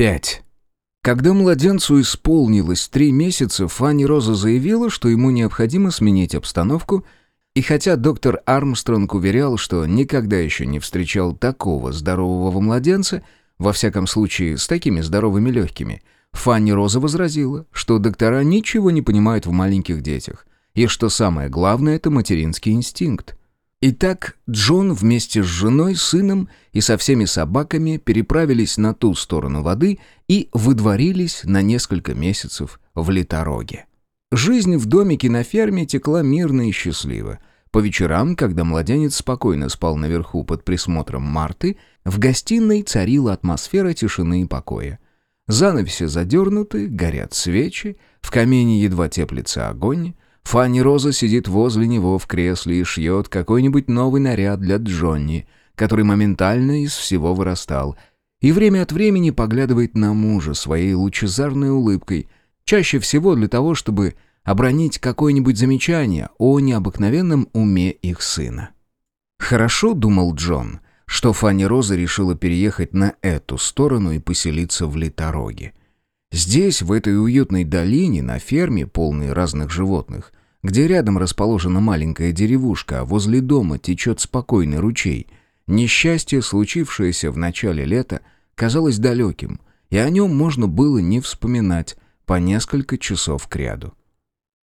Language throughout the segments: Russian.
5. Когда младенцу исполнилось три месяца, Фанни Роза заявила, что ему необходимо сменить обстановку, и хотя доктор Армстронг уверял, что никогда еще не встречал такого здорового младенца, во всяком случае с такими здоровыми легкими, Фанни Роза возразила, что доктора ничего не понимают в маленьких детях, и что самое главное – это материнский инстинкт. Итак, Джон вместе с женой, сыном и со всеми собаками переправились на ту сторону воды и выдворились на несколько месяцев в Литороге. Жизнь в домике на ферме текла мирно и счастливо. По вечерам, когда младенец спокойно спал наверху под присмотром Марты, в гостиной царила атмосфера тишины и покоя. Занавеси задернуты, горят свечи, в камине едва теплится огонь, Фанни Роза сидит возле него в кресле и шьет какой-нибудь новый наряд для Джонни, который моментально из всего вырастал, и время от времени поглядывает на мужа своей лучезарной улыбкой, чаще всего для того, чтобы обронить какое-нибудь замечание о необыкновенном уме их сына. «Хорошо», — думал Джон, — что Фанни Роза решила переехать на эту сторону и поселиться в Литороге. Здесь, в этой уютной долине, на ферме, полной разных животных, где рядом расположена маленькая деревушка, а возле дома течет спокойный ручей, несчастье, случившееся в начале лета, казалось далеким, и о нем можно было не вспоминать по несколько часов кряду.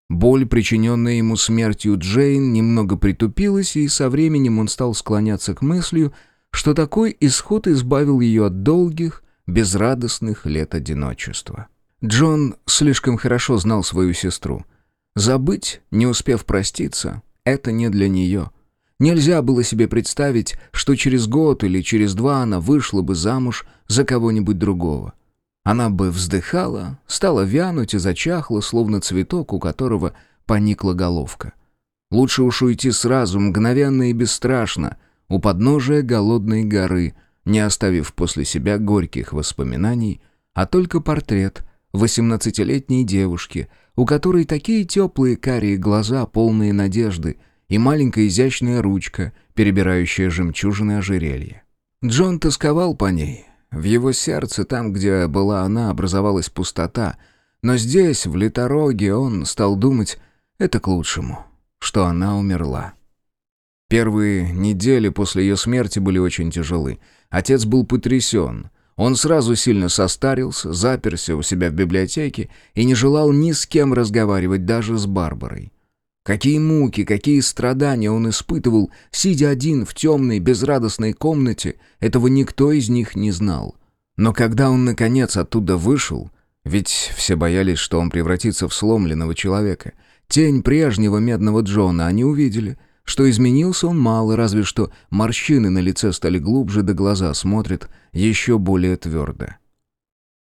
Боль, причиненная ему смертью Джейн, немного притупилась, и со временем он стал склоняться к мыслью, что такой исход избавил ее от долгих, безрадостных лет одиночества. Джон слишком хорошо знал свою сестру. Забыть, не успев проститься, это не для нее. Нельзя было себе представить, что через год или через два она вышла бы замуж за кого-нибудь другого. Она бы вздыхала, стала вянуть и зачахла, словно цветок, у которого поникла головка. Лучше уж уйти сразу, мгновенно и бесстрашно, у подножия голодной горы, не оставив после себя горьких воспоминаний, а только портрет восемнадцатилетней девушки, у которой такие теплые карие глаза, полные надежды, и маленькая изящная ручка, перебирающая жемчужины ожерелья. Джон тосковал по ней. В его сердце, там, где была она, образовалась пустота, но здесь, в Литороге, он стал думать, это к лучшему, что она умерла. Первые недели после ее смерти были очень тяжелы. Отец был потрясен. Он сразу сильно состарился, заперся у себя в библиотеке и не желал ни с кем разговаривать, даже с Барбарой. Какие муки, какие страдания он испытывал, сидя один в темной, безрадостной комнате, этого никто из них не знал. Но когда он, наконец, оттуда вышел, ведь все боялись, что он превратится в сломленного человека, тень прежнего медного Джона они увидели — что изменился он мало, разве что морщины на лице стали глубже, да глаза смотрят еще более твердо.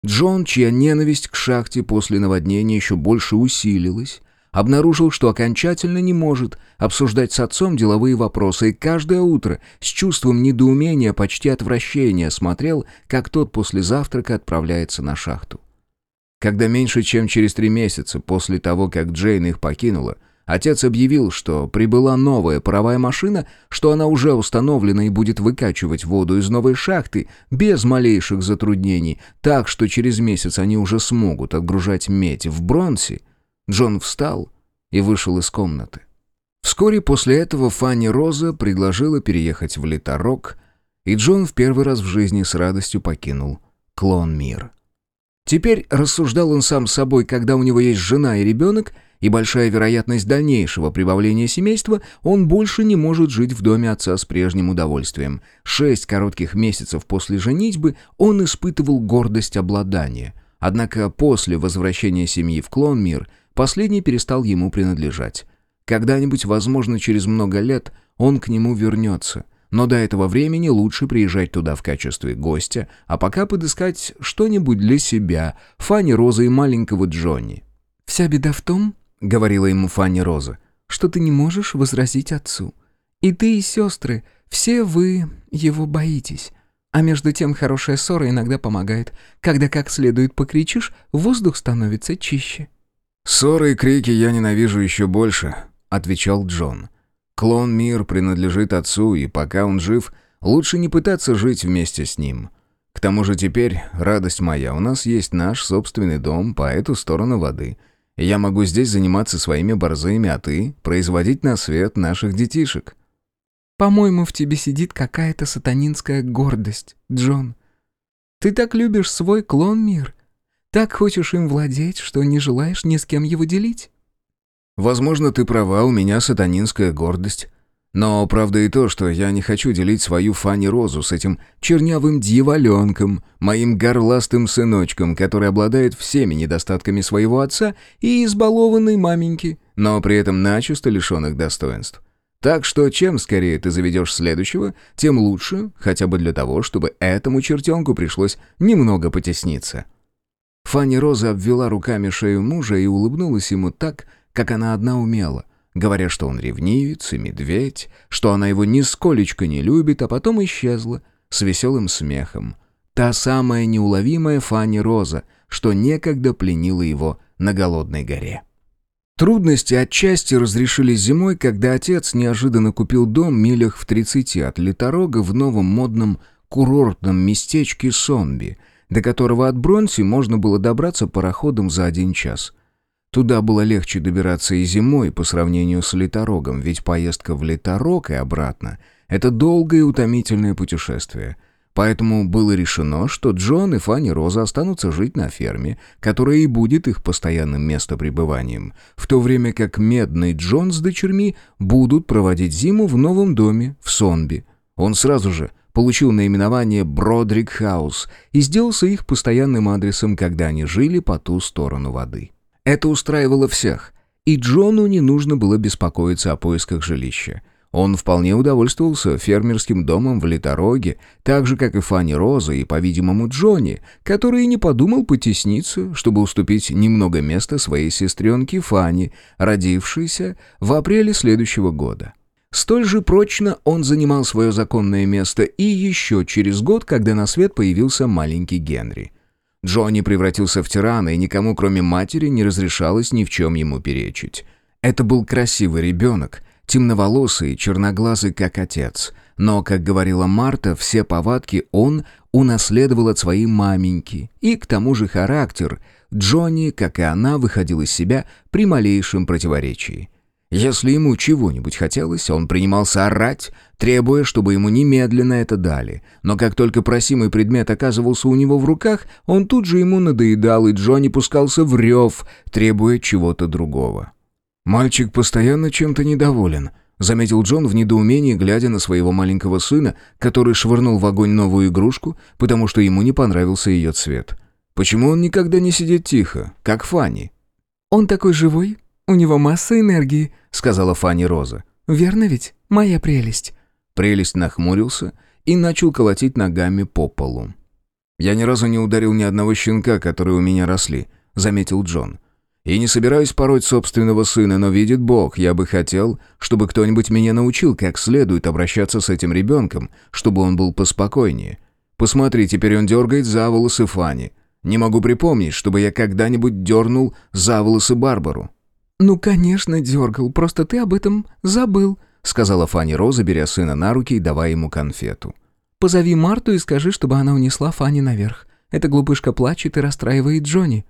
Джон, чья ненависть к шахте после наводнения еще больше усилилась, обнаружил, что окончательно не может обсуждать с отцом деловые вопросы, и каждое утро с чувством недоумения, почти отвращения смотрел, как тот после завтрака отправляется на шахту. Когда меньше чем через три месяца после того, как Джейн их покинула, Отец объявил, что прибыла новая паровая машина, что она уже установлена и будет выкачивать воду из новой шахты без малейших затруднений, так что через месяц они уже смогут отгружать медь в Бронсе. Джон встал и вышел из комнаты. Вскоре после этого Фанни Роза предложила переехать в Литорок, и Джон в первый раз в жизни с радостью покинул Клон Мир. Теперь, рассуждал он сам с собой, когда у него есть жена и ребенок — и большая вероятность дальнейшего прибавления семейства, он больше не может жить в доме отца с прежним удовольствием. Шесть коротких месяцев после женитьбы он испытывал гордость обладания. Однако после возвращения семьи в Клонмир последний перестал ему принадлежать. Когда-нибудь, возможно, через много лет, он к нему вернется. Но до этого времени лучше приезжать туда в качестве гостя, а пока подыскать что-нибудь для себя, Фанни Роза и маленького Джонни. «Вся беда в том, — говорила ему Фанни Роза, — что ты не можешь возразить отцу. И ты, и сестры, все вы его боитесь. А между тем хорошая ссора иногда помогает. Когда как следует покричишь, воздух становится чище». «Ссоры и крики я ненавижу еще больше», — отвечал Джон. «Клон Мир принадлежит отцу, и пока он жив, лучше не пытаться жить вместе с ним. К тому же теперь, радость моя, у нас есть наш собственный дом по эту сторону воды. И я могу здесь заниматься своими борзыми, а ты — производить на свет наших детишек». «По-моему, в тебе сидит какая-то сатанинская гордость, Джон. Ты так любишь свой клон-мир, так хочешь им владеть, что не желаешь ни с кем его делить?» «Возможно, ты права, у меня сатанинская гордость. Но правда и то, что я не хочу делить свою Фанни Розу с этим чернявым дьяволенком, моим горластым сыночком, который обладает всеми недостатками своего отца и избалованной маменьки, но при этом начисто лишенных достоинств. Так что чем скорее ты заведешь следующего, тем лучше, хотя бы для того, чтобы этому чертенку пришлось немного потесниться». Фанни Роза обвела руками шею мужа и улыбнулась ему так, как она одна умела, говоря, что он ревнивец и медведь, что она его нисколечко не любит, а потом исчезла с веселым смехом. Та самая неуловимая Фанни Роза, что некогда пленила его на голодной горе. Трудности отчасти разрешились зимой, когда отец неожиданно купил дом милях в 30 от Литорога в новом модном курортном местечке Сонби, до которого от Бронси можно было добраться пароходом за один час – Туда было легче добираться и зимой по сравнению с Литорогом, ведь поездка в Литорог и обратно — это долгое и утомительное путешествие. Поэтому было решено, что Джон и Фанни Роза останутся жить на ферме, которая и будет их постоянным местопребыванием, в то время как Медный Джон с дочерьми будут проводить зиму в новом доме в Сонби. Он сразу же получил наименование Бродрик Хаус и сделался их постоянным адресом, когда они жили по ту сторону воды. Это устраивало всех, и Джону не нужно было беспокоиться о поисках жилища. Он вполне удовольствовался фермерским домом в Литороге, так же, как и Фанни Роза и, по-видимому, Джонни, который не подумал потесниться, чтобы уступить немного места своей сестренке Фанни, родившейся в апреле следующего года. Столь же прочно он занимал свое законное место и еще через год, когда на свет появился маленький Генри – Джонни превратился в тирана, и никому, кроме матери, не разрешалось ни в чем ему перечить. Это был красивый ребенок, темноволосый, черноглазый, как отец. Но, как говорила Марта, все повадки он унаследовал от своей маменьки. И, к тому же, характер Джонни, как и она, выходил из себя при малейшем противоречии. Если ему чего-нибудь хотелось, он принимался орать, требуя, чтобы ему немедленно это дали. Но как только просимый предмет оказывался у него в руках, он тут же ему надоедал, и Джонни пускался в рев, требуя чего-то другого. «Мальчик постоянно чем-то недоволен», — заметил Джон в недоумении, глядя на своего маленького сына, который швырнул в огонь новую игрушку, потому что ему не понравился ее цвет. «Почему он никогда не сидит тихо, как Фанни?» «Он такой живой, у него масса энергии», — сказала Фанни Роза. «Верно ведь, моя прелесть?» Прелесть нахмурился и начал колотить ногами по полу. «Я ни разу не ударил ни одного щенка, которые у меня росли», — заметил Джон. «И не собираюсь пороть собственного сына, но видит Бог, я бы хотел, чтобы кто-нибудь меня научил, как следует обращаться с этим ребенком, чтобы он был поспокойнее. Посмотри, теперь он дергает за волосы Фанни. Не могу припомнить, чтобы я когда-нибудь дернул за волосы Барбару». «Ну, конечно, дергал, просто ты об этом забыл», — сказала Фанни Роза, беря сына на руки и давая ему конфету. «Позови Марту и скажи, чтобы она унесла Фанни наверх. Эта глупышка плачет и расстраивает Джонни».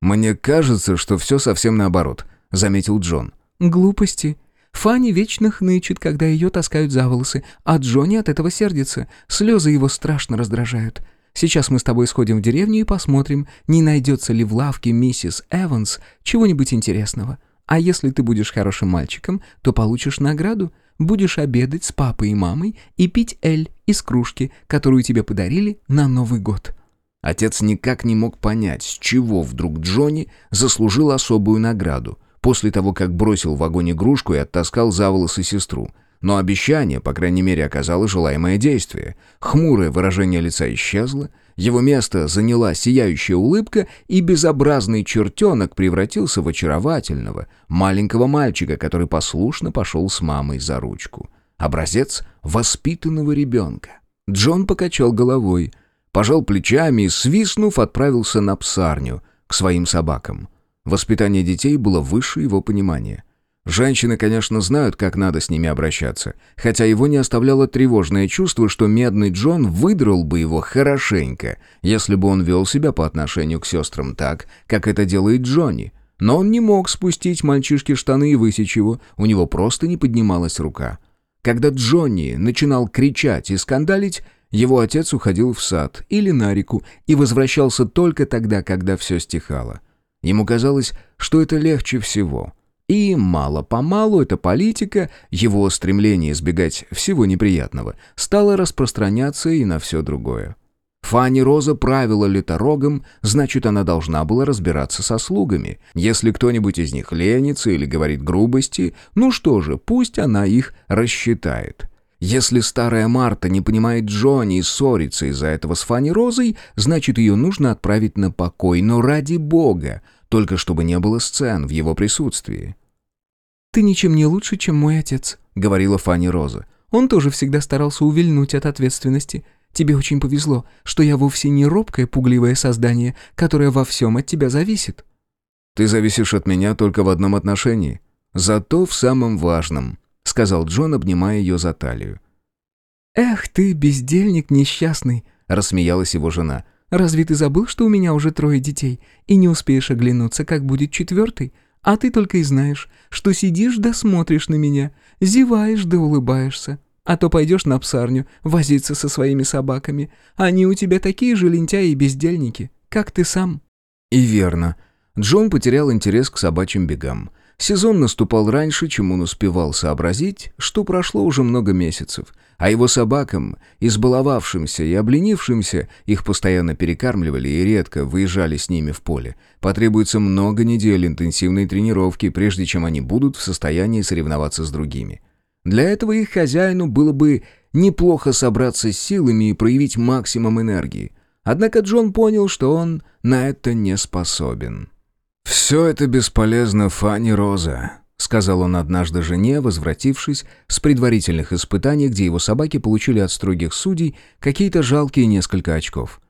«Мне кажется, что все совсем наоборот», — заметил Джон. «Глупости. Фанни вечно хнычет, когда ее таскают за волосы, а Джонни от этого сердится. Слезы его страшно раздражают. Сейчас мы с тобой сходим в деревню и посмотрим, не найдется ли в лавке миссис Эванс чего-нибудь интересного. А если ты будешь хорошим мальчиком, то получишь награду. Будешь обедать с папой и мамой и пить эль из кружки, которую тебе подарили на Новый год». Отец никак не мог понять, с чего вдруг Джонни заслужил особую награду, после того, как бросил в огонь игрушку и оттаскал за волосы сестру. Но обещание, по крайней мере, оказало желаемое действие. Хмурое выражение лица исчезло, его место заняла сияющая улыбка, и безобразный чертенок превратился в очаровательного, маленького мальчика, который послушно пошел с мамой за ручку. Образец воспитанного ребенка. Джон покачал головой, пожал плечами и, свистнув, отправился на псарню, к своим собакам. Воспитание детей было выше его понимания. Женщины, конечно, знают, как надо с ними обращаться, хотя его не оставляло тревожное чувство, что медный Джон выдрал бы его хорошенько, если бы он вел себя по отношению к сестрам так, как это делает Джонни. Но он не мог спустить мальчишке штаны и высечь его, у него просто не поднималась рука. Когда Джонни начинал кричать и скандалить, его отец уходил в сад или на реку и возвращался только тогда, когда все стихало. Ему казалось, что это легче всего — и мало-помалу эта политика, его стремление избегать всего неприятного, стала распространяться и на все другое. Фанни Роза правила леторогом, значит, она должна была разбираться со слугами. Если кто-нибудь из них ленится или говорит грубости, ну что же, пусть она их рассчитает. Если старая Марта не понимает Джонни и ссорится из-за этого с Фанни Розой, значит, ее нужно отправить на покой, но ради бога, только чтобы не было сцен в его присутствии. «Ты ничем не лучше, чем мой отец», — говорила Фанни Роза. «Он тоже всегда старался увильнуть от ответственности. Тебе очень повезло, что я вовсе не робкое, пугливое создание, которое во всем от тебя зависит». «Ты зависишь от меня только в одном отношении. Зато в самом важном», — сказал Джон, обнимая ее за талию. «Эх ты, бездельник несчастный», — рассмеялась его жена. Разве ты забыл, что у меня уже трое детей, и не успеешь оглянуться, как будет четвертый? А ты только и знаешь, что сидишь да смотришь на меня, зеваешь да улыбаешься. А то пойдешь на псарню возиться со своими собаками. Они у тебя такие же лентяи и бездельники, как ты сам». И верно. Джон потерял интерес к собачьим бегам. Сезон наступал раньше, чем он успевал сообразить, что прошло уже много месяцев, а его собакам, избаловавшимся и обленившимся, их постоянно перекармливали и редко выезжали с ними в поле. Потребуется много недель интенсивной тренировки, прежде чем они будут в состоянии соревноваться с другими. Для этого их хозяину было бы неплохо собраться с силами и проявить максимум энергии. Однако Джон понял, что он на это не способен. «Все это бесполезно, Фанни Роза», — сказал он однажды жене, возвратившись с предварительных испытаний, где его собаки получили от строгих судей какие-то жалкие несколько очков.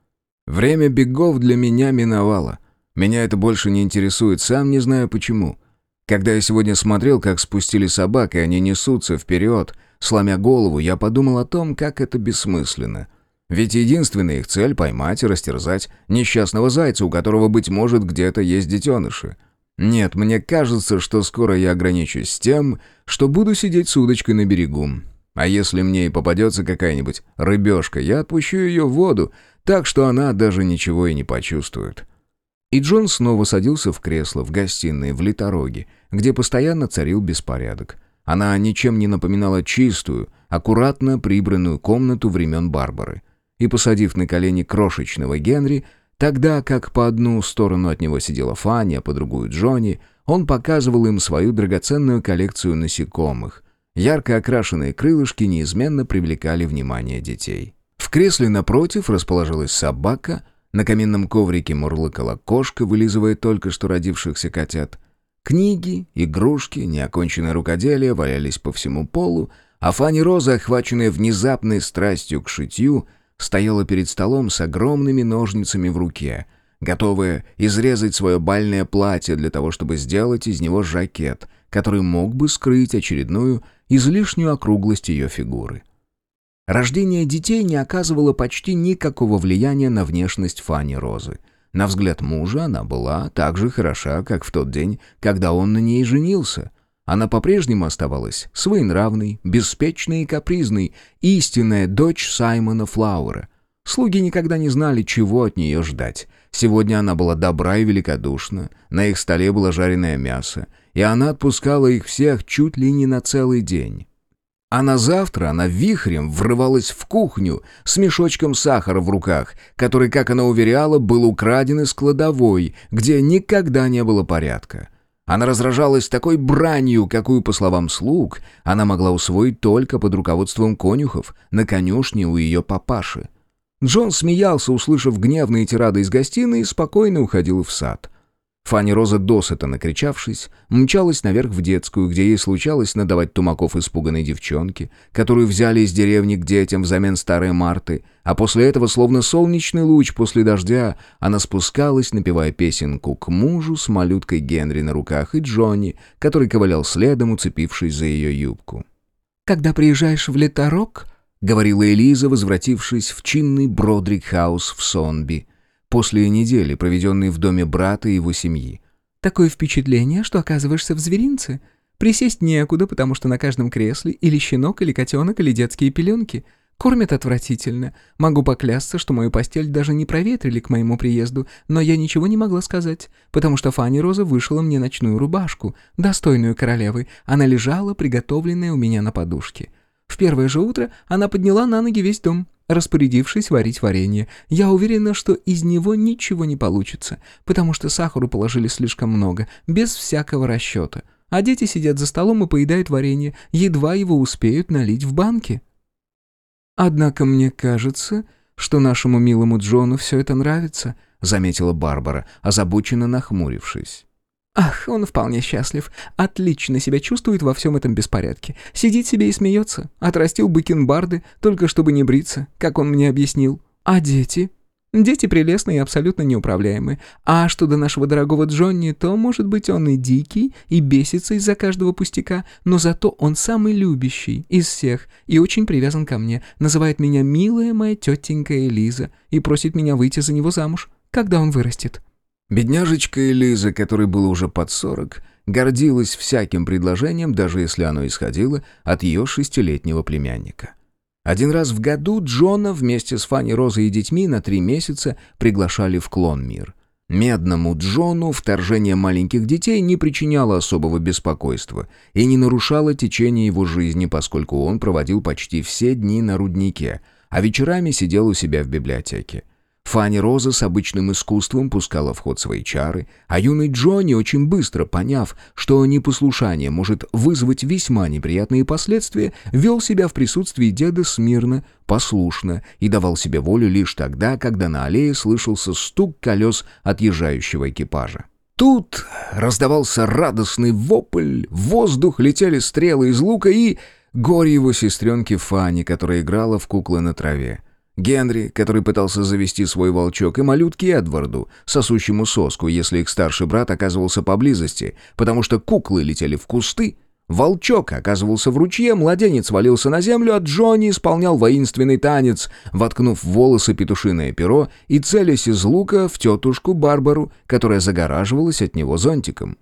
«Время бегов для меня миновало. Меня это больше не интересует, сам не знаю почему. Когда я сегодня смотрел, как спустили собак, и они несутся вперед, сломя голову, я подумал о том, как это бессмысленно. Ведь единственная их цель — поймать и растерзать несчастного зайца, у которого, быть может, где-то есть детеныши. Нет, мне кажется, что скоро я ограничусь тем, что буду сидеть с удочкой на берегу. А если мне и попадется какая-нибудь рыбешка, я отпущу ее в воду, так что она даже ничего и не почувствует». И Джон снова садился в кресло в гостиной в Литороге, где постоянно царил беспорядок. Она ничем не напоминала чистую, аккуратно прибранную комнату времен Барбары и, посадив на колени крошечного Генри, тогда как по одну сторону от него сидела Фанни, а по другую Джонни, он показывал им свою драгоценную коллекцию насекомых. Ярко окрашенные крылышки неизменно привлекали внимание детей. В кресле напротив расположилась собака, на каминном коврике мурлыкала кошка, вылизывая только что родившихся котят. Книги, игрушки, неоконченное рукоделие валялись по всему полу, а Фанни Роза, охваченная внезапной страстью к шитью, стояла перед столом с огромными ножницами в руке, готовая изрезать свое бальное платье для того, чтобы сделать из него жакет, который мог бы скрыть очередную излишнюю округлость ее фигуры. Рождение детей не оказывало почти никакого влияния на внешность Фани Розы. На взгляд мужа она была так же хороша, как в тот день, когда он на ней женился. Она по-прежнему оставалась своенравной, беспечной и капризной, истинная дочь Саймона Флауэра. Слуги никогда не знали, чего от нее ждать. Сегодня она была добра и великодушна, на их столе было жареное мясо, и она отпускала их всех чуть ли не на целый день. А на завтра она вихрем врывалась в кухню с мешочком сахара в руках, который, как она уверяла, был украден из кладовой, где никогда не было порядка. Она разражалась такой бранью, какую, по словам слуг, она могла усвоить только под руководством конюхов на конюшне у ее папаши. Джон смеялся, услышав гневные тирады из гостиной, и спокойно уходил в сад. Фанни Роза, досыта накричавшись, мчалась наверх в детскую, где ей случалось надавать тумаков испуганной девчонке, которую взяли из деревни к детям взамен старой Марты, а после этого, словно солнечный луч после дождя, она спускалась, напевая песенку к мужу с малюткой Генри на руках и Джонни, который ковылял следом, уцепившись за ее юбку. «Когда приезжаешь в Леторок», — говорила Элиза, возвратившись в чинный Бродрик-хаус в Сонби, — после недели, проведенной в доме брата и его семьи. «Такое впечатление, что оказываешься в зверинце. Присесть некуда, потому что на каждом кресле или щенок, или котенок, или детские пеленки. Кормят отвратительно. Могу поклясться, что мою постель даже не проветрили к моему приезду, но я ничего не могла сказать, потому что Фанни Роза вышила мне ночную рубашку, достойную королевы. Она лежала, приготовленная у меня на подушке. В первое же утро она подняла на ноги весь дом распорядившись варить варенье. Я уверена, что из него ничего не получится, потому что сахару положили слишком много, без всякого расчета. А дети сидят за столом и поедают варенье, едва его успеют налить в банки. «Однако мне кажется, что нашему милому Джону все это нравится», заметила Барбара, озабоченно нахмурившись. Ах, он вполне счастлив. Отлично себя чувствует во всем этом беспорядке. Сидит себе и смеется. Отрастил бакенбарды, только чтобы не бриться, как он мне объяснил. А дети? Дети прелестные и абсолютно неуправляемые. А что до нашего дорогого Джонни, то, может быть, он и дикий, и бесится из-за каждого пустяка, но зато он самый любящий из всех и очень привязан ко мне, называет меня «милая моя тетенька Элиза» и просит меня выйти за него замуж, когда он вырастет. Бедняжечка Элиза, которой было уже под сорок, гордилась всяким предложением, даже если оно исходило от ее шестилетнего племянника. Один раз в году Джона вместе с Фанни Розой и детьми на три месяца приглашали в Клон-мир. Медному Джону вторжение маленьких детей не причиняло особого беспокойства и не нарушало течение его жизни, поскольку он проводил почти все дни на руднике, а вечерами сидел у себя в библиотеке. Фанни Роза с обычным искусством пускала в ход свои чары, а юный Джонни, очень быстро поняв, что непослушание может вызвать весьма неприятные последствия, вел себя в присутствии деда смирно, послушно и давал себе волю лишь тогда, когда на аллее слышался стук колес отъезжающего экипажа. Тут раздавался радостный вопль, в воздух летели стрелы из лука и... Горе его сестренки Фанни, которая играла в куклы на траве. Генри, который пытался завести свой волчок, и малютке Эдварду, сосущему соску, если их старший брат оказывался поблизости, потому что куклы летели в кусты, волчок оказывался в ручье, младенец валился на землю, а Джонни исполнял воинственный танец, воткнув в волосы петушиное перо и целясь из лука в тетушку Барбару, которая загораживалась от него зонтиком.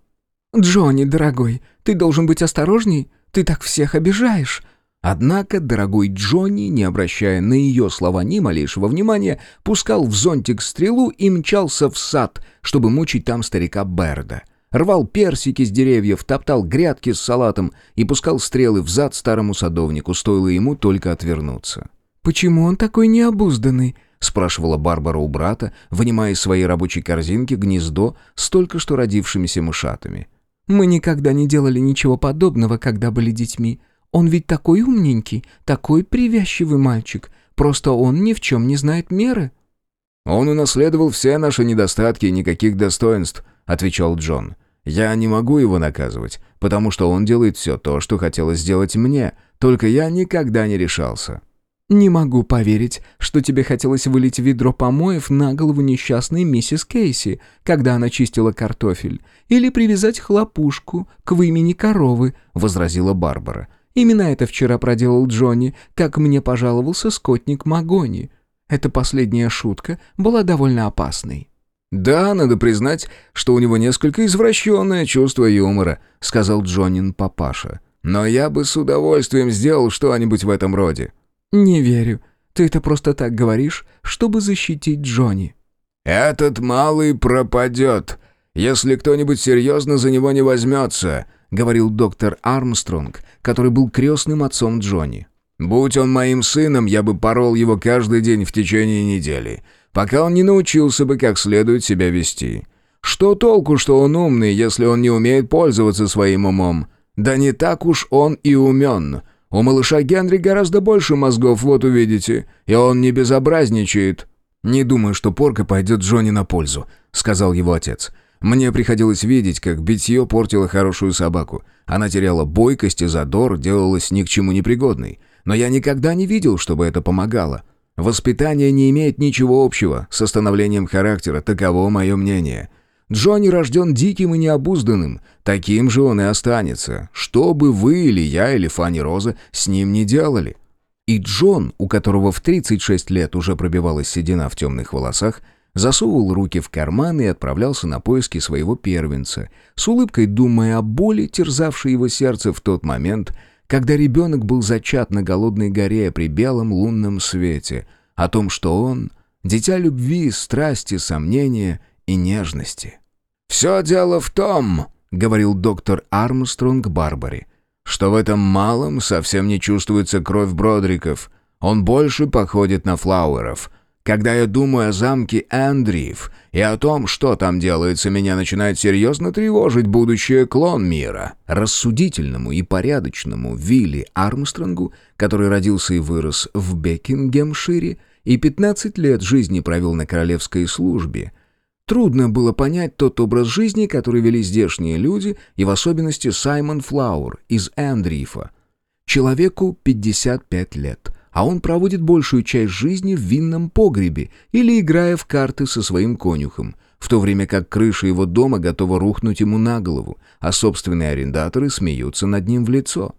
«Джонни, дорогой, ты должен быть осторожней, ты так всех обижаешь», Однако дорогой Джонни, не обращая на ее слова ни малейшего внимания, пускал в зонтик стрелу и мчался в сад, чтобы мучить там старика Берда. Рвал персики с деревьев, топтал грядки с салатом и пускал стрелы в зад старому садовнику, стоило ему только отвернуться. «Почему он такой необузданный?» — спрашивала Барбара у брата, вынимая из своей рабочей корзинки гнездо с только что родившимися мышатами. «Мы никогда не делали ничего подобного, когда были детьми. Он ведь такой умненький, такой привязчивый мальчик. Просто он ни в чем не знает меры». «Он унаследовал все наши недостатки и никаких достоинств», — отвечал Джон. «Я не могу его наказывать, потому что он делает все то, что хотелось сделать мне, только я никогда не решался». «Не могу поверить, что тебе хотелось вылить ведро помоев на голову несчастной миссис Кейси, когда она чистила картофель, или привязать хлопушку к вымени коровы», — возразила Барбара. Именно это вчера проделал Джонни, как мне пожаловался скотник Магони. Эта последняя шутка была довольно опасной. «Да, надо признать, что у него несколько извращенное чувство юмора», — сказал Джоннин папаша. «Но я бы с удовольствием сделал что-нибудь в этом роде». «Не верю. Ты это просто так говоришь, чтобы защитить Джонни». «Этот малый пропадет, если кто-нибудь серьезно за него не возьмется», — говорил доктор Армстронг, который был крестным отцом Джонни. «Будь он моим сыном, я бы порол его каждый день в течение недели, пока он не научился бы как следует себя вести. Что толку, что он умный, если он не умеет пользоваться своим умом? Да не так уж он и умен. У малыша Генри гораздо больше мозгов, вот увидите, и он не безобразничает». «Не думаю, что порка пойдет Джонни на пользу», — сказал его отец. Мне приходилось видеть, как битье портило хорошую собаку. Она теряла бойкость и задор, делалась ни к чему непригодной. Но я никогда не видел, чтобы это помогало. Воспитание не имеет ничего общего с становлением характера, таково мое мнение. Джонни рожден диким и необузданным, таким же он и останется, что бы вы или я или Фанни Роза с ним не делали. И Джон, у которого в 36 лет уже пробивалась седина в темных волосах, засовывал руки в карманы и отправлялся на поиски своего первенца, с улыбкой думая о боли, терзавшей его сердце в тот момент, когда ребенок был зачат на голодной горе при белом лунном свете, о том, что он — дитя любви, страсти, сомнения и нежности. «Все дело в том», — говорил доктор Армстронг Барбари, «что в этом малом совсем не чувствуется кровь Бродриков. Он больше походит на Флауэров». Когда я думаю о замке Эндриев и о том, что там делается, меня начинает серьезно тревожить будущее клон мира. Рассудительному и порядочному Вилли Армстронгу, который родился и вырос в Бекингемшире и 15 лет жизни провел на королевской службе, трудно было понять тот образ жизни, который вели здешние люди, и в особенности Саймон Флауэр из Эндрифа. Человеку 55 лет – а он проводит большую часть жизни в винном погребе или играя в карты со своим конюхом, в то время как крыша его дома готова рухнуть ему на голову, а собственные арендаторы смеются над ним в лицо.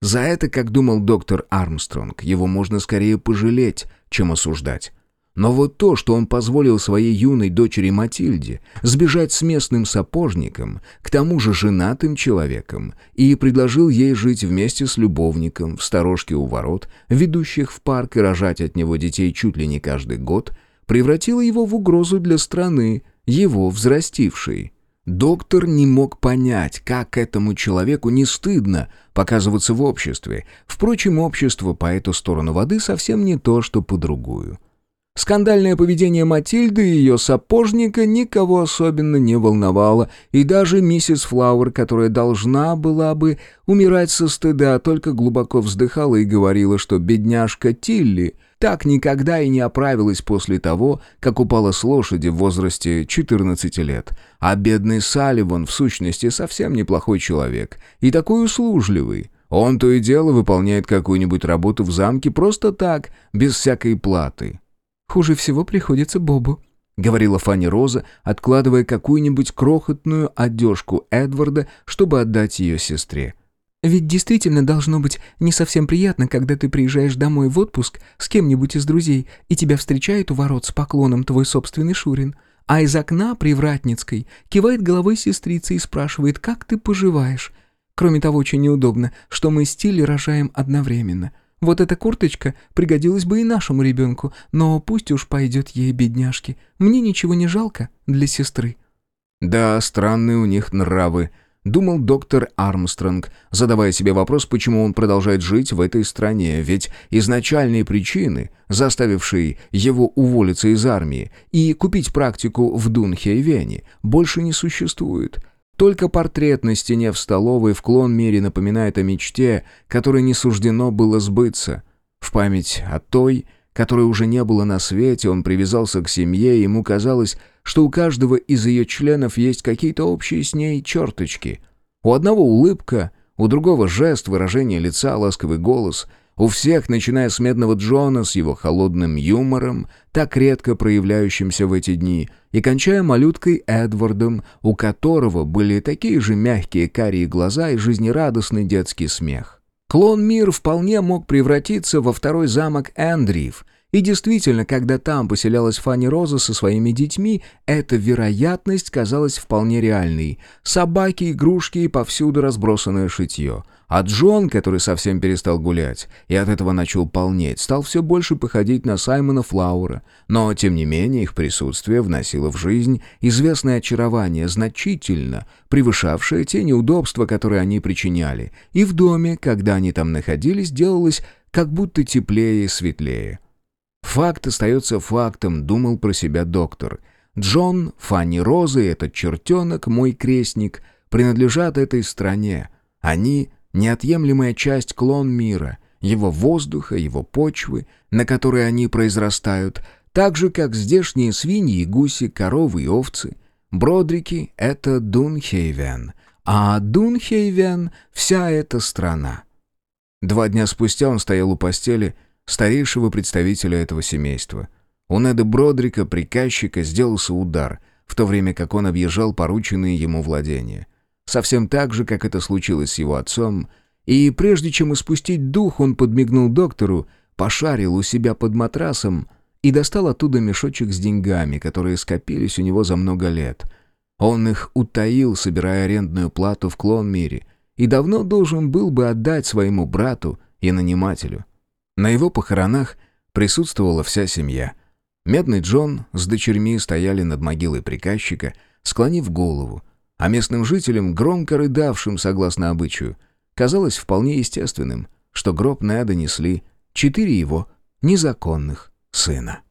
За это, как думал доктор Армстронг, его можно скорее пожалеть, чем осуждать. Но вот то, что он позволил своей юной дочери Матильде сбежать с местным сапожником, к тому же женатым человеком, и предложил ей жить вместе с любовником в сторожке у ворот, ведущих в парк и рожать от него детей чуть ли не каждый год, превратило его в угрозу для страны, его взрастившей. Доктор не мог понять, как этому человеку не стыдно показываться в обществе. Впрочем, общество по эту сторону воды совсем не то, что по другую. Скандальное поведение Матильды и ее сапожника никого особенно не волновало, и даже миссис Флауэр, которая должна была бы умирать со стыда, только глубоко вздыхала и говорила, что бедняжка Тилли так никогда и не оправилась после того, как упала с лошади в возрасте 14 лет. А бедный Салливан, в сущности, совсем неплохой человек и такой услужливый. Он то и дело выполняет какую-нибудь работу в замке просто так, без всякой платы. Хуже всего приходится Бобу», — говорила Фанни Роза, откладывая какую-нибудь крохотную одежку Эдварда, чтобы отдать ее сестре. «Ведь действительно должно быть не совсем приятно, когда ты приезжаешь домой в отпуск с кем-нибудь из друзей, и тебя встречает у ворот с поклоном твой собственный Шурин, а из окна привратницкой кивает головой сестрица и спрашивает, как ты поживаешь. Кроме того, очень неудобно, что мы с рожаем одновременно». Вот эта курточка пригодилась бы и нашему ребенку, но пусть уж пойдет ей, бедняжки. Мне ничего не жалко для сестры». «Да, странные у них нравы», — думал доктор Армстронг, задавая себе вопрос, почему он продолжает жить в этой стране, ведь изначальные причины, заставившие его уволиться из армии и купить практику в Дунхе больше не существуют. Только портрет на стене в столовой в клон мире напоминает о мечте, которой не суждено было сбыться. В память о той, которой уже не было на свете, он привязался к семье, и ему казалось, что у каждого из ее членов есть какие-то общие с ней черточки. У одного улыбка, у другого жест, выражение лица, ласковый голос — у всех, начиная с Медного Джона с его холодным юмором, так редко проявляющимся в эти дни, и кончая малюткой Эдвардом, у которого были такие же мягкие карие глаза и жизнерадостный детский смех. Клон Мир вполне мог превратиться во второй замок Эндриев, и действительно, когда там поселялась Фанни Роза со своими детьми, эта вероятность казалась вполне реальной. Собаки, игрушки и повсюду разбросанное шитье — а Джон, который совсем перестал гулять и от этого начал полнеть, стал все больше походить на Саймона Флаура, но, тем не менее, их присутствие вносило в жизнь известное очарование, значительно превышавшее те неудобства, которые они причиняли, и в доме, когда они там находились, делалось как будто теплее и светлее. «Факт остается фактом», — думал про себя доктор. «Джон, Фанни Роза и этот чертенок, мой крестник, принадлежат этой стране. Они неотъемлемая часть клон мира, его воздуха, его почвы, на которой они произрастают, так же, как здешние свиньи гуси, коровы и овцы. Бродрики — это Дунхейвен, а Дунхейвен — вся эта страна. Два дня спустя он стоял у постели старейшего представителя этого семейства. У Неда Бродрика, приказчика, сделался удар, в то время как он объезжал порученные ему владения. Совсем так же, как это случилось с его отцом, и прежде чем испустить дух, он подмигнул доктору, пошарил у себя под матрасом и достал оттуда мешочек с деньгами, которые скопились у него за много лет. Он их утаил, собирая арендную плату в Клон-мире, и давно должен был бы отдать своему брату и нанимателю. На его похоронах присутствовала вся семья. Медный Джон с дочерьми стояли над могилой приказчика, склонив голову, а местным жителям, громко рыдавшим согласно обычаю, казалось вполне естественным, что гроб Неда несли четыре его незаконных сына.